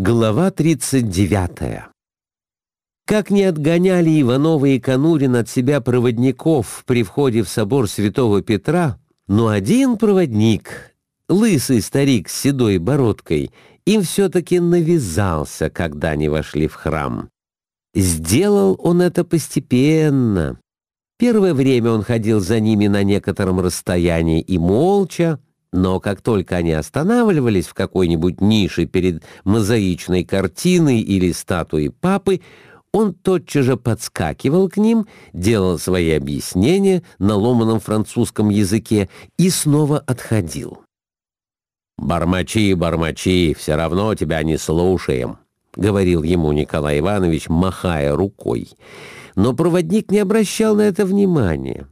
Глава 39. Как не отгоняли Иванова и Конурин от себя проводников при входе в собор святого Петра, но один проводник, лысый старик с седой бородкой, им все-таки навязался, когда они вошли в храм. Сделал он это постепенно. Первое время он ходил за ними на некотором расстоянии и молча, но как только они останавливались в какой-нибудь нише перед мозаичной картиной или статуей папы, он тотчас же подскакивал к ним, делал свои объяснения на ломаном французском языке и снова отходил. «Бормочи, бормочи, все равно тебя не слушаем», — говорил ему Николай Иванович, махая рукой. Но проводник не обращал на это внимания.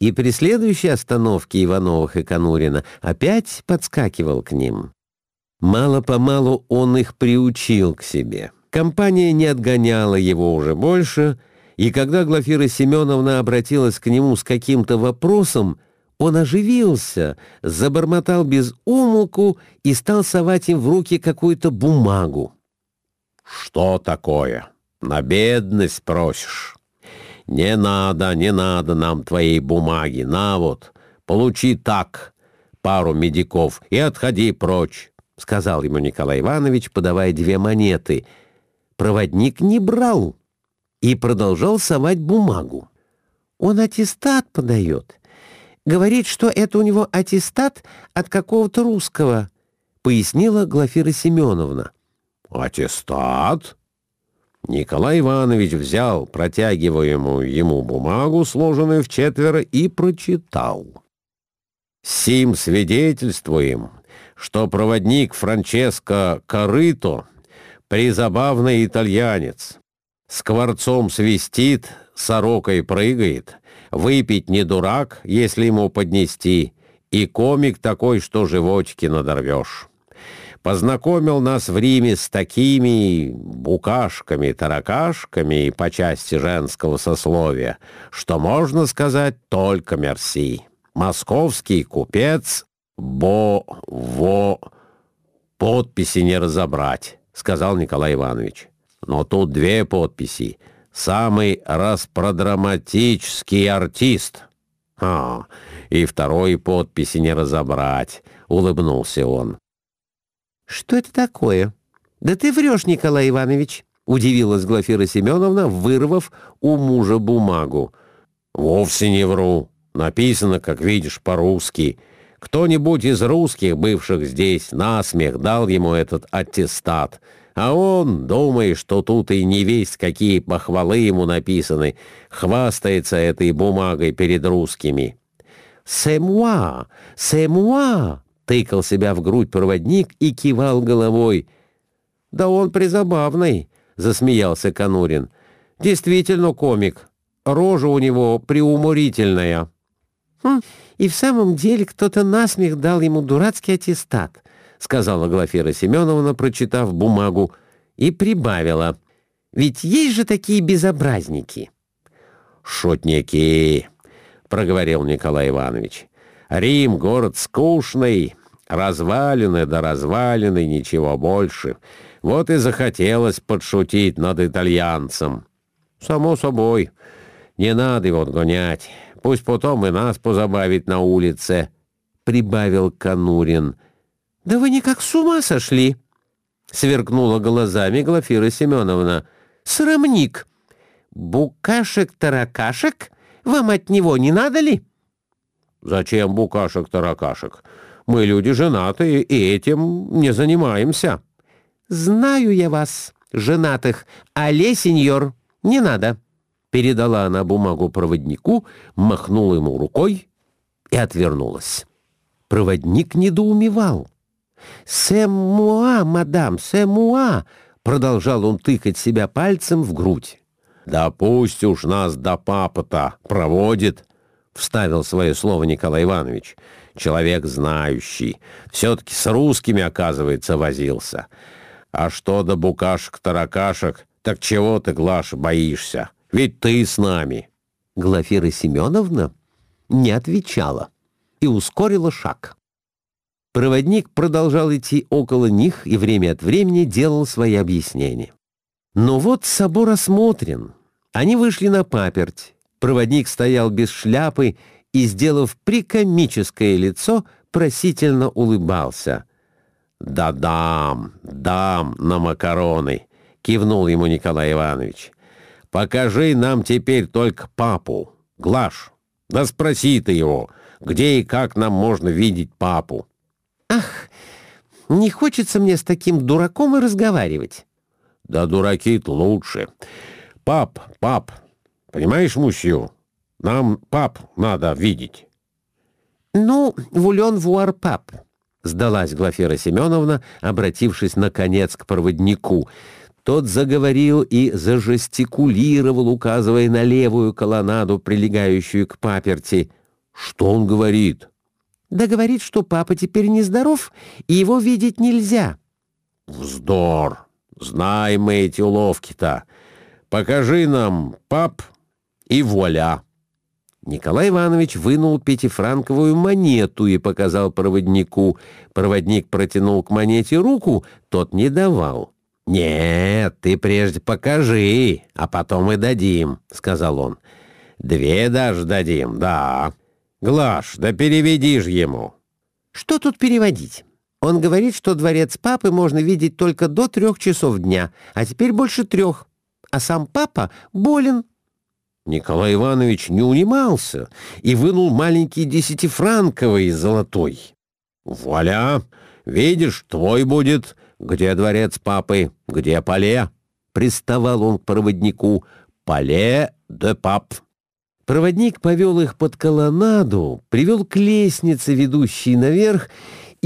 И при следующей остановке Ивановых и Конурина опять подскакивал к ним. Мало-помалу он их приучил к себе. Компания не отгоняла его уже больше, и когда Глафира Семеновна обратилась к нему с каким-то вопросом, он оживился, забормотал без умолку и стал совать им в руки какую-то бумагу. «Что такое? На бедность просишь?» «Не надо, не надо нам твоей бумаги. На вот, получи так пару медиков и отходи прочь», — сказал ему Николай Иванович, подавая две монеты. Проводник не брал и продолжал совать бумагу. «Он аттестат подает. Говорит, что это у него аттестат от какого-то русского», — пояснила Глафира Семеновна. «Аттестат?» Николай Иванович взял протягиваемую ему бумагу, сложенную в четверо, и прочитал. «Сим свидетельствуем, что проводник Франческо Корыто — призабавный итальянец. Скворцом свистит, сорокой прыгает, выпить не дурак, если ему поднести, и комик такой, что животики надорвешь» познакомил нас в Риме с такими букашками, таракашками по части женского сословия, что можно сказать только мерси. Московский купец Бо-Во... Подписи не разобрать, сказал Николай Иванович. Но тут две подписи. Самый распродраматический артист. А, и второй подписи не разобрать, улыбнулся он. «Что это такое?» «Да ты врешь, Николай Иванович!» — удивилась Глафира Семеновна, вырвав у мужа бумагу. «Вовсе не вру. Написано, как видишь, по-русски. Кто-нибудь из русских, бывших здесь, насмех дал ему этот аттестат, а он, думая, что тут и не весть, какие похвалы ему написаны, хвастается этой бумагой перед русскими». «C'est moi! C'est moi!» тыкал себя в грудь проводник и кивал головой. «Да он призабавный», — засмеялся Конурин. «Действительно комик. Рожа у него приуморительная». «Хм, и в самом деле кто-то насмех дал ему дурацкий аттестат», — сказала Глафира Семеновна, прочитав бумагу, и прибавила. «Ведь есть же такие безобразники». «Шутники», — проговорил Николай Иванович. Рим — город скучный, развалины да развалины, ничего больше. Вот и захотелось подшутить над итальянцем. Само собой, не надо его гонять. Пусть потом и нас позабавит на улице, — прибавил Конурин. — Да вы никак с ума сошли! — сверкнула глазами Глафира Семеновна. — Срамник! Букашек-таракашек? Вам от него не надо ли? — Зачем букашек-таракашек? Мы люди женатые и этим не занимаемся. Знаю я вас, женатых, але, сеньор, не надо. Передала она бумагу проводнику, махнула ему рукой и отвернулась. Проводник недоумевал. «Сэ-муа, мадам, сэ-муа!» Продолжал он тыкать себя пальцем в грудь. «Да пусть уж нас до папа-то проводит!» Вставил свое слово Николай Иванович. Человек знающий. Все-таки с русскими, оказывается, возился. А что до букашек-таракашек, так чего ты, Глаша, боишься? Ведь ты с нами. Глафира Семеновна не отвечала и ускорила шаг. Проводник продолжал идти около них и время от времени делал свои объяснения. Но вот собор осмотрен. Они вышли на паперть. Проводник стоял без шляпы и, сделав прикомическое лицо, просительно улыбался. «Да дам, дам на макароны!» — кивнул ему Николай Иванович. «Покажи нам теперь только папу, Глаш. Да спроси ты его, где и как нам можно видеть папу». «Ах, не хочется мне с таким дураком и разговаривать». «Да дураки-то лучше. Пап, пап, понимаешь, мусью, нам пап надо видеть». «Ну, вулен вуар пап», — сдалась Глафира Семеновна, обратившись, наконец, к проводнику. Тот заговорил и зажестикулировал, указывая на левую колоннаду, прилегающую к паперти. «Что он говорит?» Да говорит, что папа теперь нездоров, и его видеть нельзя. Вздор! Знаем мы эти уловки-то. Покажи нам, пап, и вуаля. Николай Иванович вынул пятифранковую монету и показал проводнику. Проводник протянул к монете руку, тот не давал. «Нет, ты прежде покажи, а потом и дадим», — сказал он. «Две даже дадим, да». Глаш, да переведи ж ему. Что тут переводить? Он говорит, что дворец папы можно видеть только до трех часов дня, а теперь больше трех. А сам папа болен. Николай Иванович не унимался и вынул маленький десятифранковый золотой. «Вуаля! Видишь, твой будет. Где дворец папы? Где поле?» Приставал он к проводнику. «Поле де пап». Проводник повел их под колоннаду, привел к лестнице, ведущей наверх,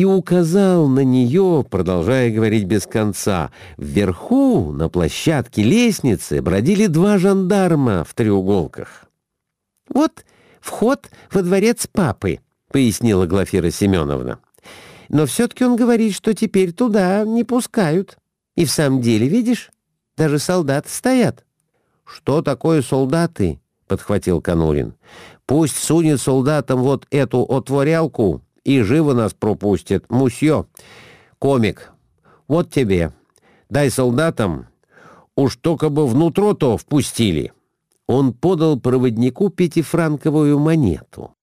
и указал на нее, продолжая говорить без конца. Вверху, на площадке лестницы, бродили два жандарма в треуголках. «Вот вход во дворец папы», — пояснила Глафира Семеновна. «Но все-таки он говорит, что теперь туда не пускают. И в самом деле, видишь, даже солдаты стоят». «Что такое солдаты?» подхватил Конурин. «Пусть сунет солдатам вот эту отворялку и живо нас пропустит. Мусье, комик, вот тебе. Дай солдатам, уж только бы внутрь-то впустили». Он подал проводнику пятифранковую монету.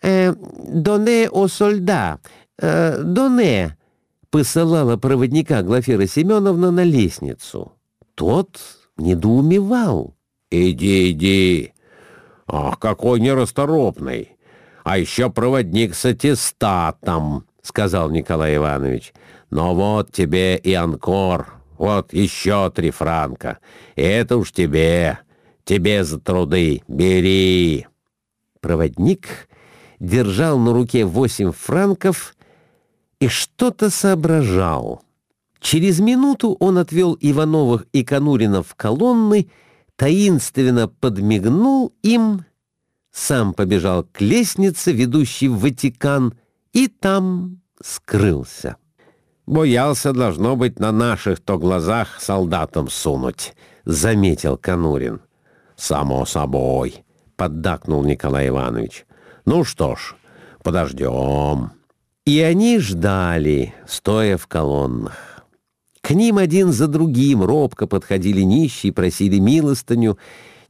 «Э, «Доне о сольда, э, доне», — посылала проводника Глафира Семеновна на лестницу. Тот недоумевал. «Иди, иди, «Ах, какой нерасторопный! А еще проводник с аттестатом», — сказал Николай Иванович. «Но вот тебе и анкор, вот еще три франка. Это уж тебе, тебе за труды, бери». Проводник держал на руке восемь франков и что-то соображал. Через минуту он отвел Ивановых и Конурина в колонны таинственно подмигнул им, сам побежал к лестнице, ведущей в Ватикан, и там скрылся. «Боялся, должно быть, на наших-то глазах солдатам сунуть», — заметил Конурин. «Само собой», — поддакнул Николай Иванович. «Ну что ж, подождем». И они ждали, стоя в колоннах. К ним один за другим робко подходили нищие, просили милостыню.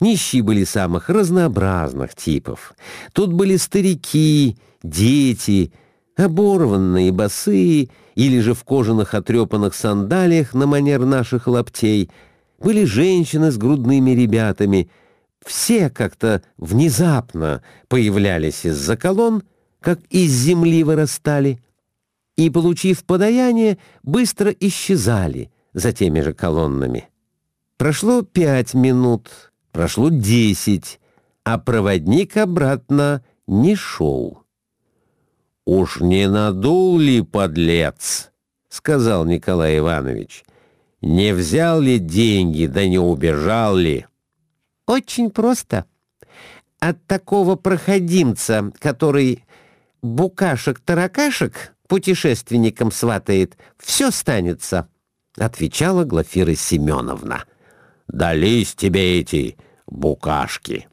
Нищие были самых разнообразных типов. Тут были старики, дети, оборванные, босые, или же в кожаных отрепанных сандалиях на манер наших лаптей. Были женщины с грудными ребятами. Все как-то внезапно появлялись из-за колонн, как из земли вырастали и, получив подаяние, быстро исчезали за теми же колоннами. Прошло пять минут, прошло десять, а проводник обратно не шел. «Уж не надул ли, подлец?» — сказал Николай Иванович. «Не взял ли деньги, да не убежал ли?» «Очень просто. От такого проходимца, который букашек-таракашек путешественникам сватает, все станется», — отвечала Глафира Семеновна. «Дались тебе эти букашки».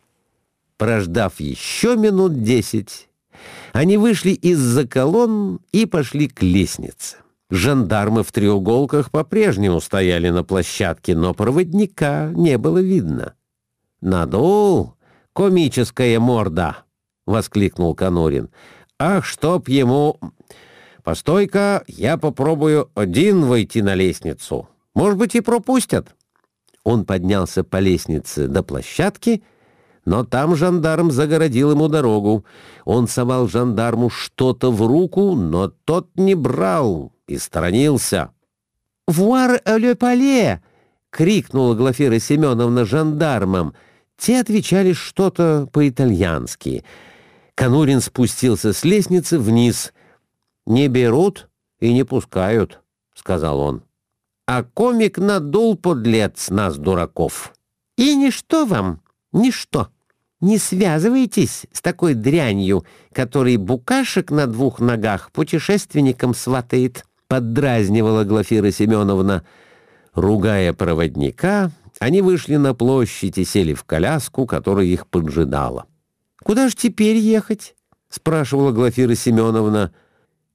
Прождав еще минут десять, Они вышли из-за колонн и пошли к лестнице. Жандармы в треуголках по-прежнему стояли на площадке, но проводника не было видно. «Надул! Комическая морда!» — воскликнул Конурин. «Ах, чтоб ему... Постой-ка, я попробую один войти на лестницу. Может быть, и пропустят». Он поднялся по лестнице до площадки, но там жандарм загородил ему дорогу. Он совал жандарму что-то в руку, но тот не брал и сторонился. «Вуар ле пале!» — крикнула Глафира Семеновна жандармам. Те отвечали что-то по-итальянски. Конурин спустился с лестницы вниз. «Не берут и не пускают», — сказал он. «А комик надул, подлец, нас, дураков». «И ничто вам, ничто. Не связывайтесь с такой дрянью, который букашек на двух ногах путешественникам сватает» поддразнивала Глафира Семеновна. Ругая проводника, они вышли на площадь и сели в коляску, которая их поджидала. «Куда ж теперь ехать?» — спрашивала Глафира Семеновна.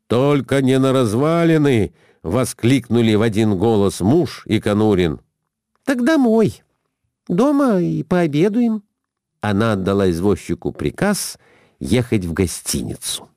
«Только не на развалины!» — воскликнули в один голос муж и Конурин. «Так домой. Дома и пообедаем». Она отдала извозчику приказ ехать в гостиницу.